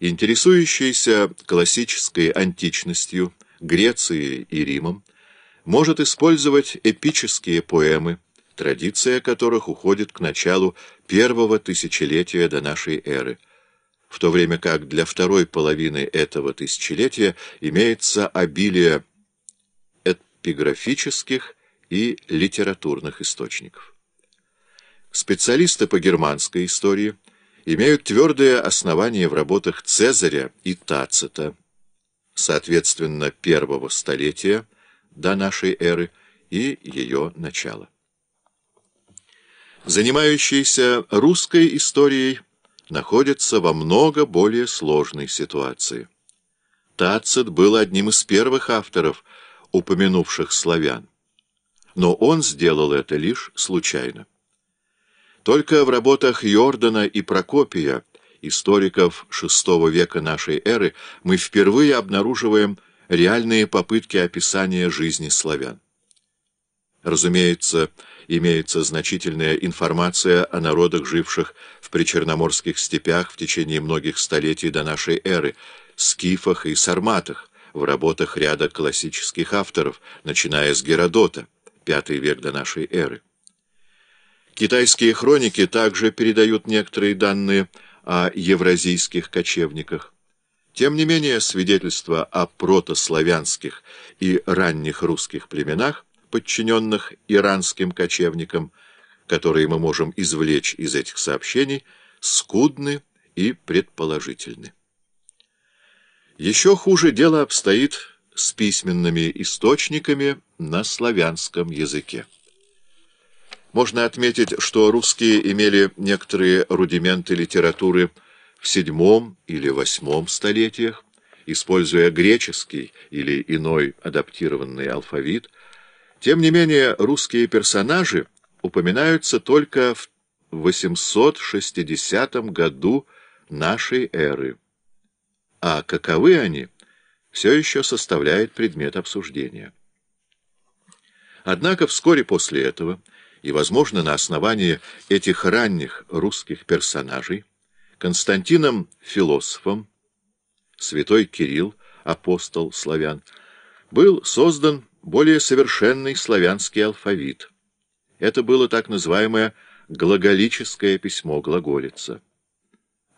интересующийся классической античностью, Грецией и Римом, может использовать эпические поэмы, традиция которых уходит к началу первого тысячелетия до нашей эры, в то время как для второй половины этого тысячелетия имеется обилие эпиграфических и литературных источников. Специалисты по германской истории имеют твердое основание в работах Цезаря и Тацита, соответственно, первого столетия до нашей эры и ее начала. Занимающиеся русской историей находятся во много более сложной ситуации. Тацит был одним из первых авторов, упомянувших славян, но он сделал это лишь случайно. Только в работах Йордана и Прокопия, историков VI века нашей эры, мы впервые обнаруживаем реальные попытки описания жизни славян. Разумеется, имеется значительная информация о народах, живших в причерноморских степях в течение многих столетий до нашей эры, скифах и сарматах, в работах ряда классических авторов, начиная с Геродота, V век до нашей эры. Китайские хроники также передают некоторые данные о евразийских кочевниках. Тем не менее, свидетельства о протославянских и ранних русских племенах, подчиненных иранским кочевникам, которые мы можем извлечь из этих сообщений, скудны и предположительны. Еще хуже дело обстоит с письменными источниками на славянском языке. Можно отметить, что русские имели некоторые рудименты литературы в VII или VIII столетиях, используя греческий или иной адаптированный алфавит. Тем не менее, русские персонажи упоминаются только в 860 году нашей эры. А каковы они, все еще составляет предмет обсуждения. Однако вскоре после этого и, возможно, на основании этих ранних русских персонажей, Константином Философом, святой Кирилл, апостол славян, был создан более совершенный славянский алфавит. Это было так называемое глаголическое письмо, глаголица.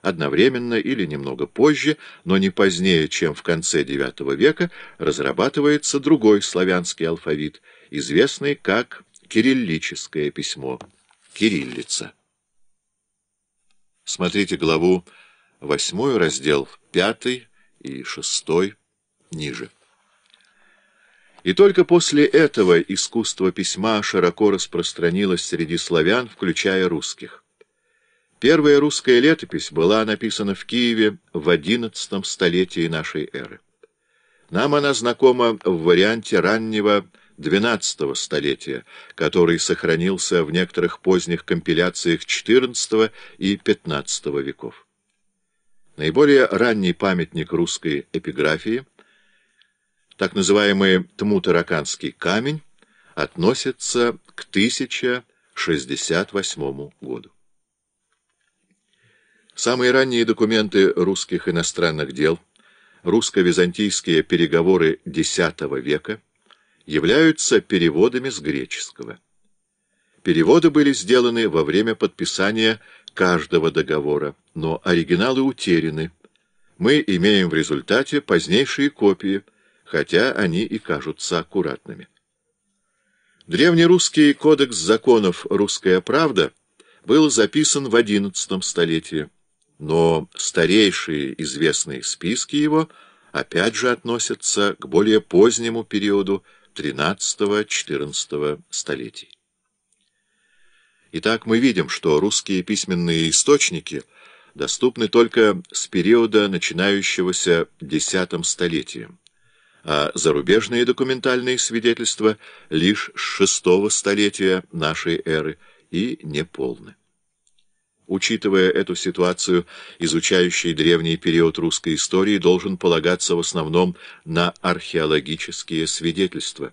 Одновременно или немного позже, но не позднее, чем в конце IX века, разрабатывается другой славянский алфавит, известный как Кириллическое письмо. Кириллица. Смотрите главу 8, раздел 5 и 6 ниже. И только после этого искусство письма широко распространилось среди славян, включая русских. Первая русская летопись была написана в Киеве в XI столетии нашей эры. Нам она знакома в варианте раннего XII столетия, который сохранился в некоторых поздних компиляциях XIV и XV веков. Наиболее ранний памятник русской эпиграфии, так называемый Тмутараканский камень, относится к 1068 году. Самые ранние документы русских иностранных дел, русско-византийские переговоры X века, являются переводами с греческого. Переводы были сделаны во время подписания каждого договора, но оригиналы утеряны. Мы имеем в результате позднейшие копии, хотя они и кажутся аккуратными. Древнерусский кодекс законов «Русская правда» был записан в XI столетии, но старейшие известные списки его опять же относятся к более позднему периоду XIII-XIV столетий. Итак, мы видим, что русские письменные источники доступны только с периода, начинающегося X столетием, а зарубежные документальные свидетельства лишь с VI столетия нашей эры и неполны. Учитывая эту ситуацию, изучающий древний период русской истории должен полагаться в основном на археологические свидетельства.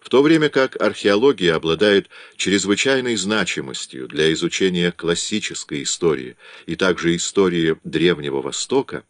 В то время как археология обладает чрезвычайной значимостью для изучения классической истории и также истории Древнего Востока,